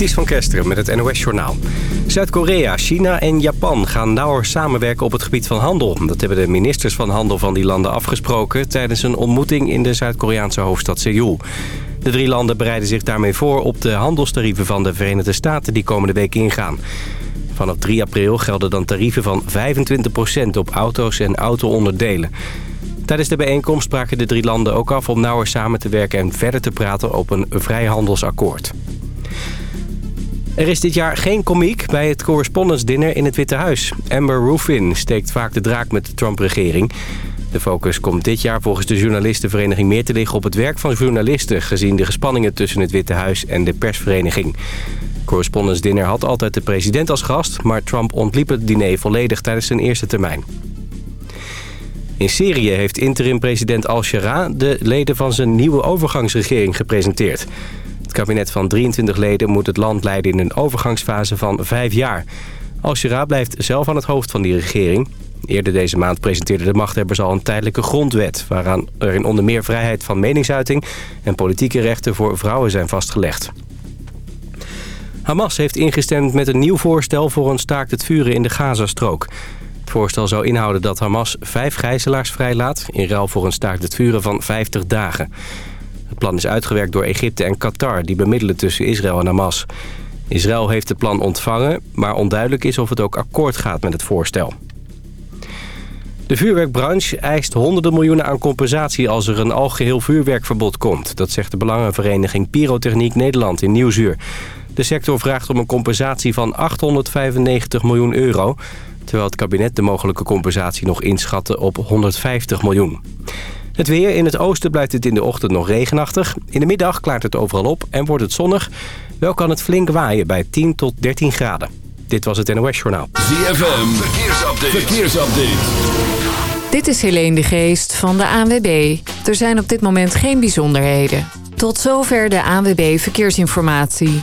Ties van Kesteren met het NOS-journaal. Zuid-Korea, China en Japan gaan nauwer samenwerken op het gebied van handel. Dat hebben de ministers van handel van die landen afgesproken... tijdens een ontmoeting in de Zuid-Koreaanse hoofdstad Seoul. De drie landen bereiden zich daarmee voor op de handelstarieven van de Verenigde Staten... die komende week ingaan. Vanaf 3 april gelden dan tarieven van 25% op auto's en auto-onderdelen. Tijdens de bijeenkomst spraken de drie landen ook af om nauwer samen te werken... en verder te praten op een vrijhandelsakkoord. Er is dit jaar geen komiek bij het Correspondence Dinner in het Witte Huis. Amber Ruffin steekt vaak de draak met de Trump-regering. De focus komt dit jaar volgens de journalistenvereniging meer te liggen op het werk van journalisten... gezien de gespanningen tussen het Witte Huis en de persvereniging. Correspondence Dinner had altijd de president als gast... maar Trump ontliep het diner volledig tijdens zijn eerste termijn. In Syrië heeft interim-president al-Shara de leden van zijn nieuwe overgangsregering gepresenteerd. Het kabinet van 23 leden moet het land leiden in een overgangsfase van vijf jaar. Al-Shara blijft zelf aan het hoofd van die regering. Eerder deze maand presenteerden de machthebbers al een tijdelijke grondwet... waaraan er in onder meer vrijheid van meningsuiting en politieke rechten voor vrouwen zijn vastgelegd. Hamas heeft ingestemd met een nieuw voorstel voor een staakt het vuren in de Gazastrook. Het voorstel zou inhouden dat Hamas vijf gijzelaars vrijlaat... in ruil voor een staakt het vuren van 50 dagen. Plan is uitgewerkt door Egypte en Qatar... die bemiddelen tussen Israël en Hamas. Israël heeft het plan ontvangen, maar onduidelijk is of het ook akkoord gaat met het voorstel. De vuurwerkbranche eist honderden miljoenen aan compensatie als er een algeheel vuurwerkverbod komt. Dat zegt de belangenvereniging Pyrotechniek Nederland in Nieuwsuur. De sector vraagt om een compensatie van 895 miljoen euro... terwijl het kabinet de mogelijke compensatie nog inschatte op 150 miljoen. Het weer. In het oosten blijft het in de ochtend nog regenachtig. In de middag klaart het overal op en wordt het zonnig. Wel kan het flink waaien bij 10 tot 13 graden. Dit was het NOS Journaal. ZFM. Verkeersupdate. Verkeersupdate. Dit is Helene de Geest van de ANWB. Er zijn op dit moment geen bijzonderheden. Tot zover de ANWB Verkeersinformatie.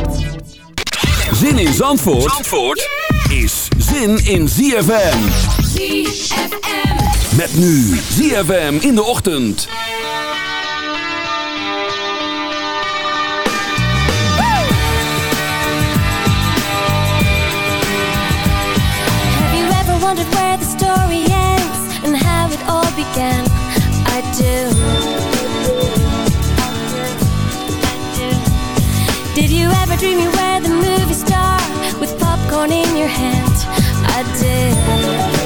Zin in Zandvoort, Zandvoort is zin in ZFM. ZFM. Met nu ZFM in de ochtend. Have you ever wondered where the story ends and how it all began? I do. Did you ever dream you were popcorn in your hand? I did.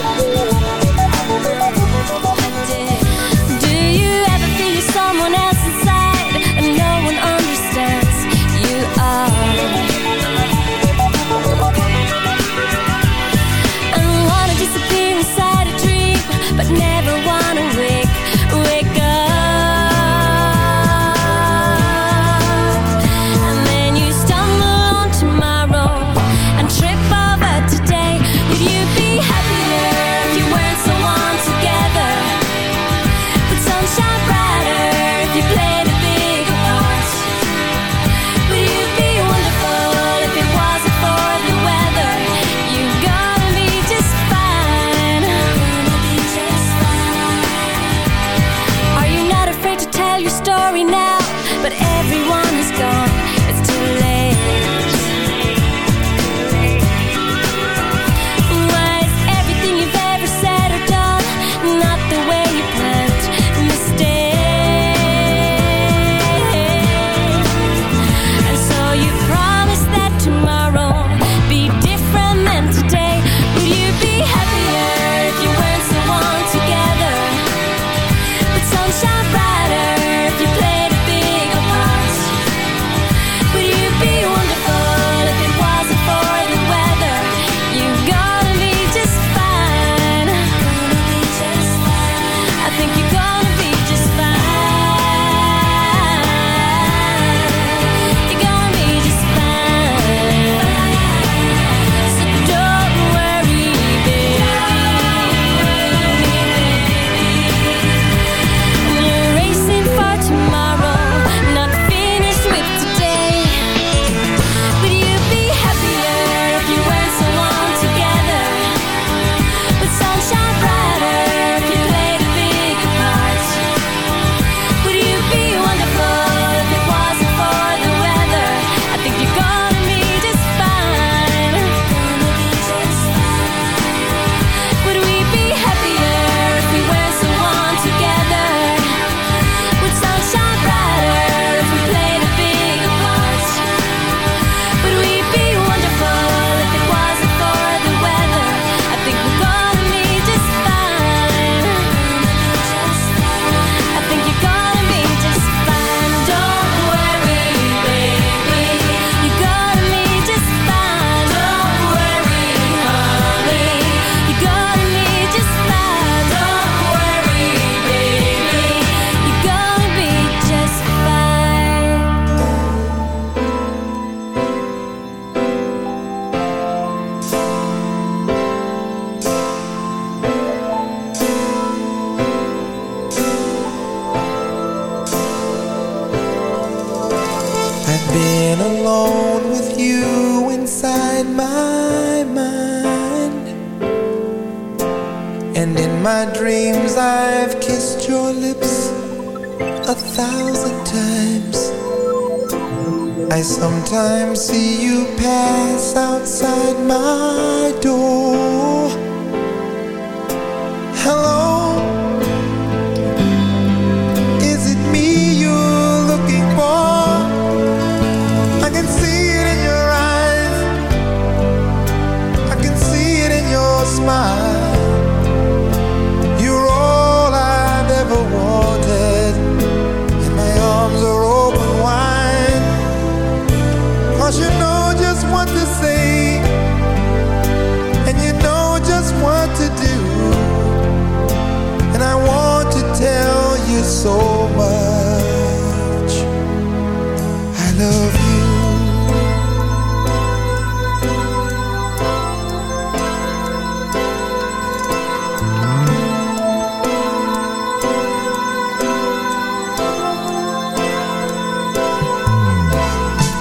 you.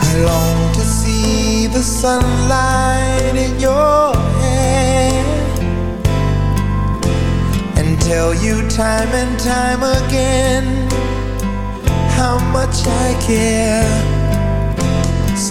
I long to see the sunlight in your hair and tell you time and time again how much I care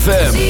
ZFM.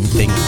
Same thing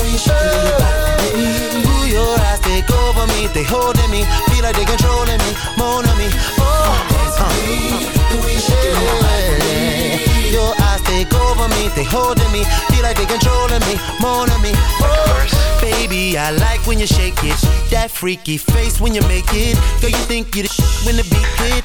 Ooh, your eyes take over me, they holding me, feel like they controlling me, more on me. Oh, yeah. Your eyes take over me, they holding me, feel like they controlling me, more on me. Oh, baby, I like when you shake it, that freaky face when you make it. Girl, you think you the when the beat hit.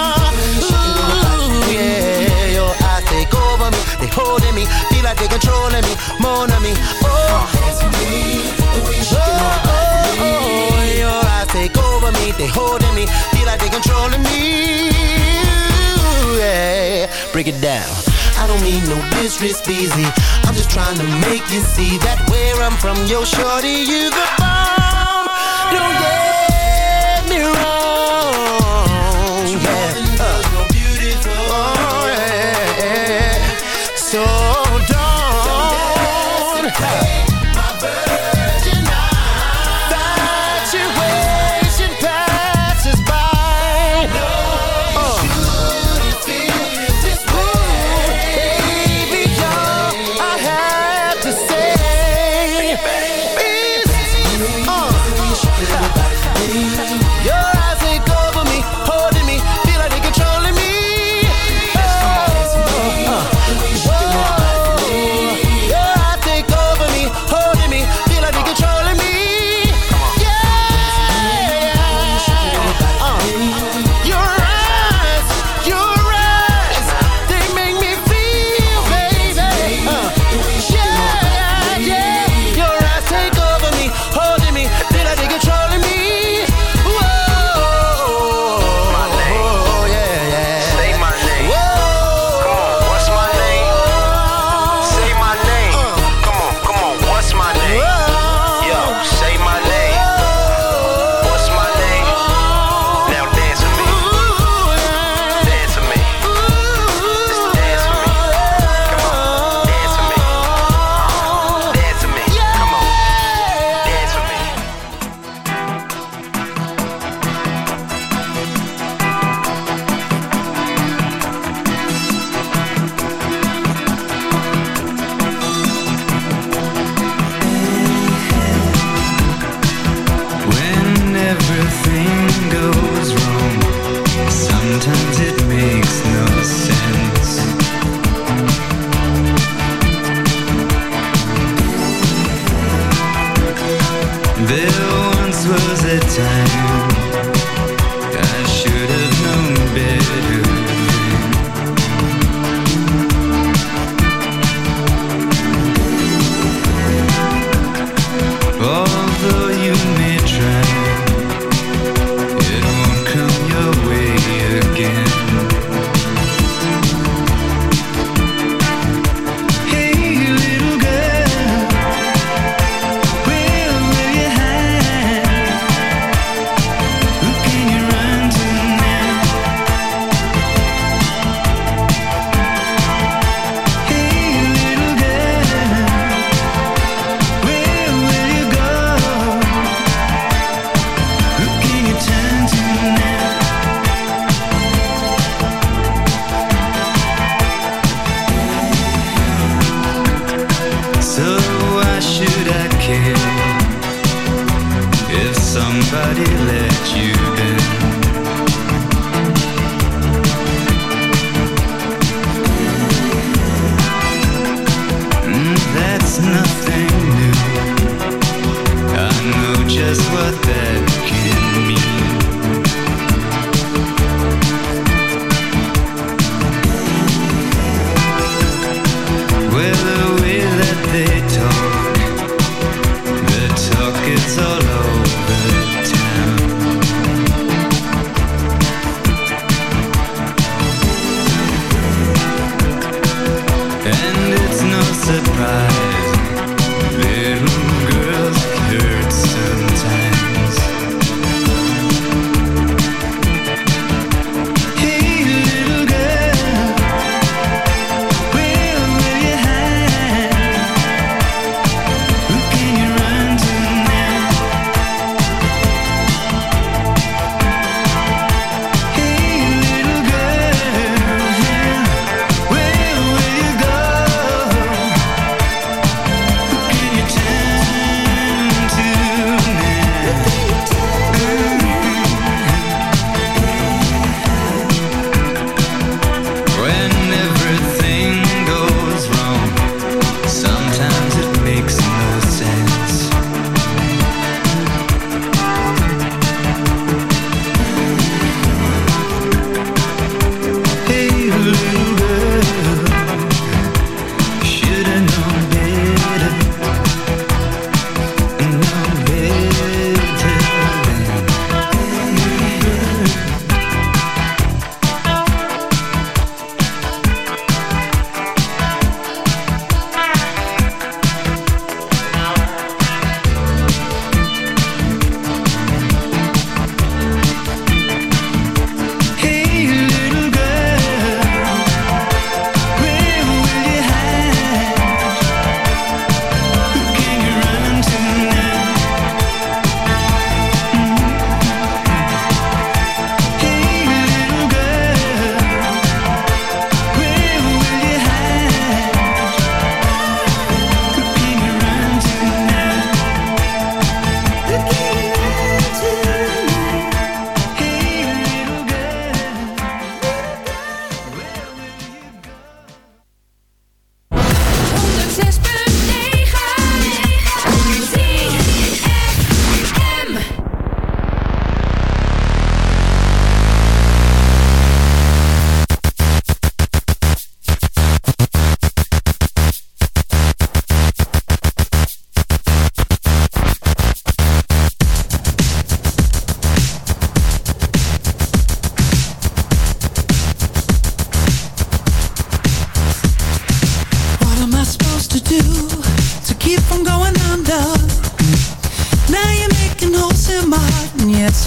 holding me, feel like they controlling me, more than me. Oh, oh oh, oh, oh, your eyes take over me, they holding me, feel like they controlling me. Yeah, break it down. I don't mean no disrespect, easy. I'm just trying to make you see that where I'm from, yo, shorty, you the bomb. Don't get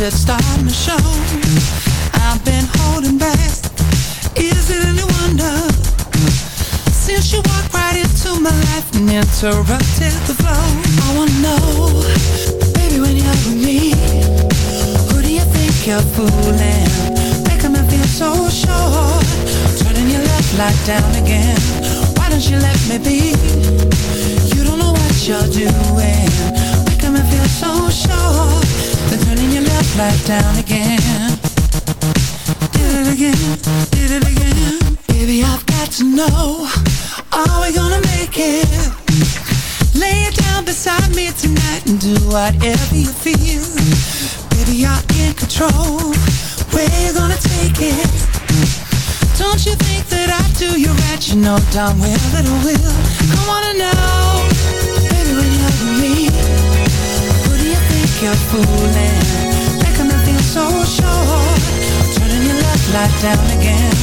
it's starting to show. I've been holding back. Is it any wonder? Since you walked right into my life and interrupted the flow, I wanna know, baby, when you're with me, who do you think you're fooling? Making me feel so sure. Turning your left light down whatever you feel. Baby, you're in control. Where you gonna take it? Don't you think that I do you right? You know darn well that I will. I wanna know, baby, when you're with me, who do you think you're fooling? Making me feel so sure. Turning your left light down again.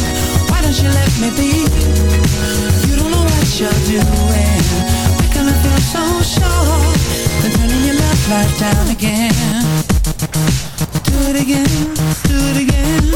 Why don't you let me be? You don't know what you're doing. Making me feel so sure. Then turning your left light down again. Do it again, do it again.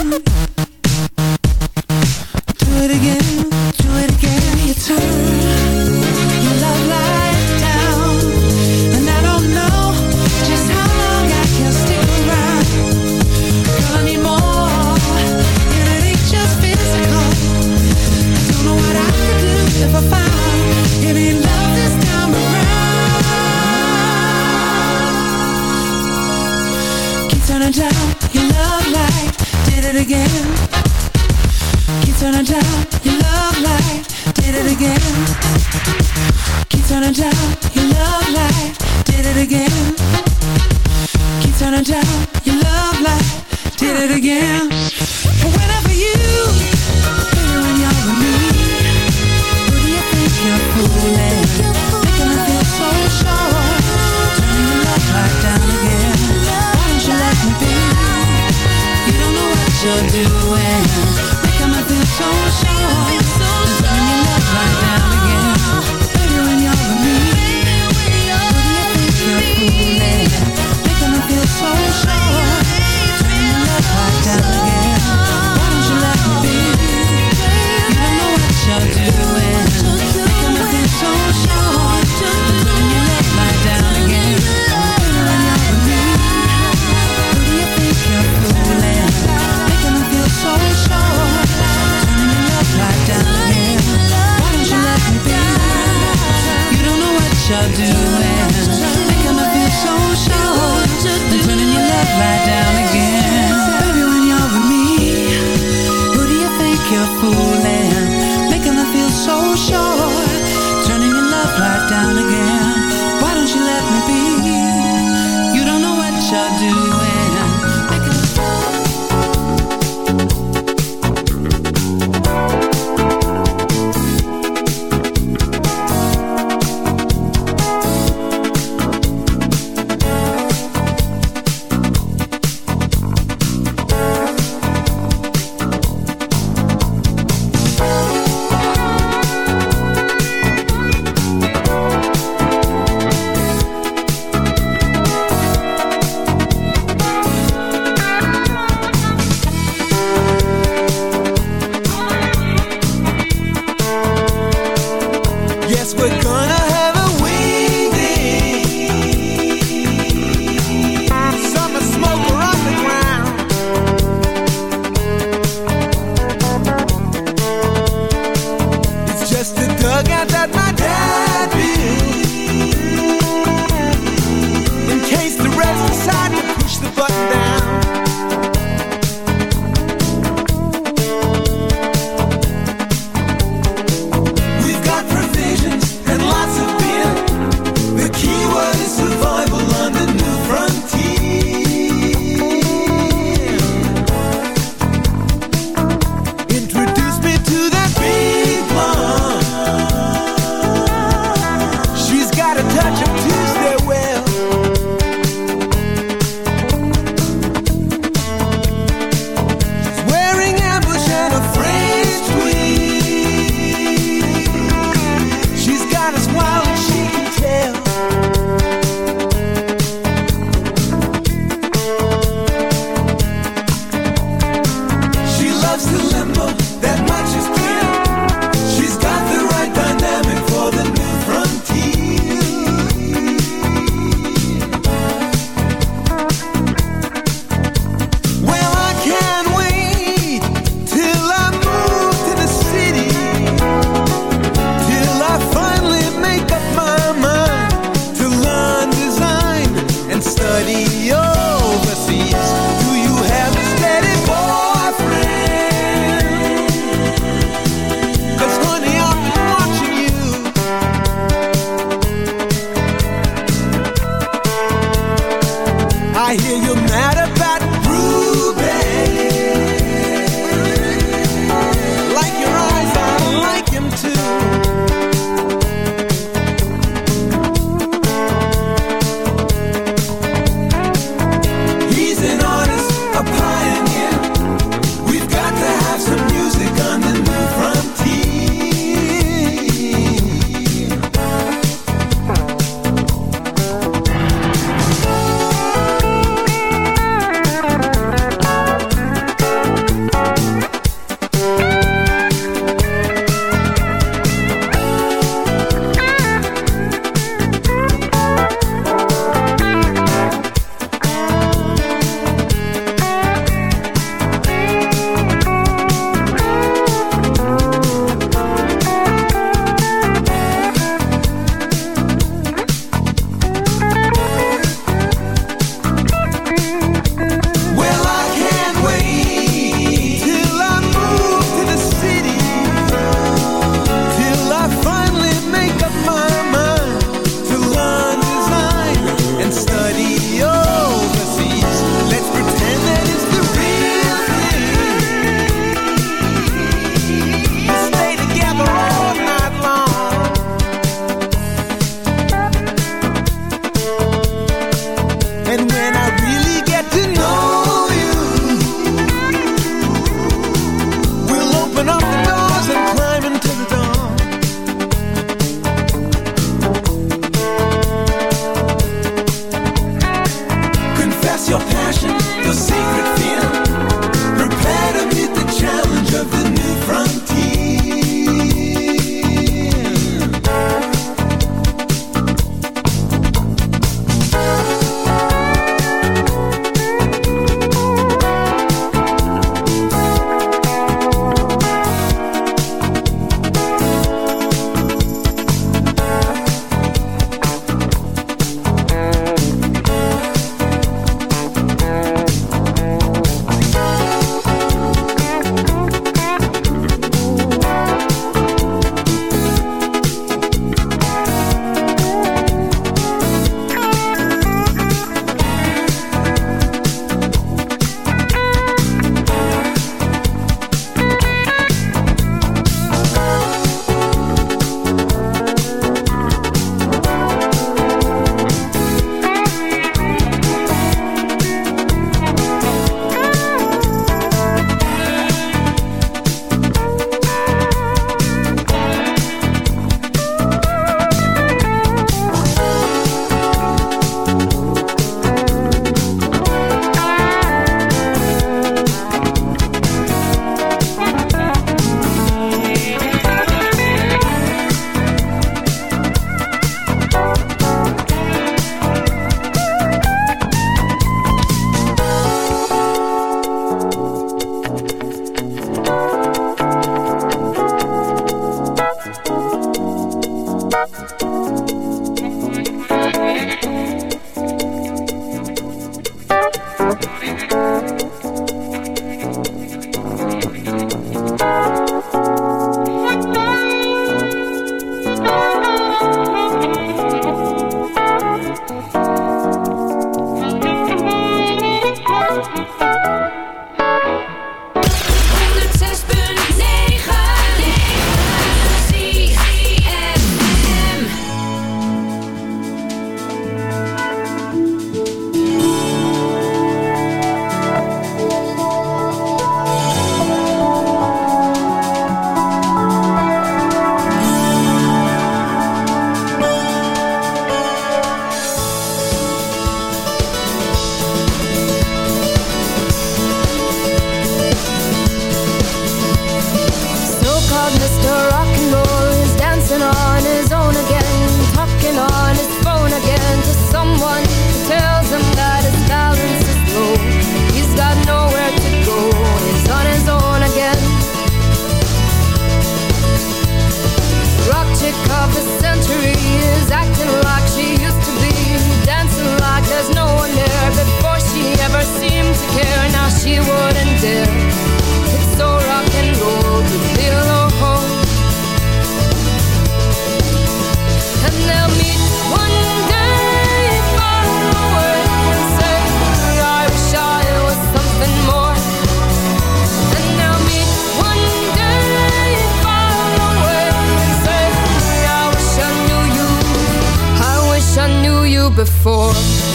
before.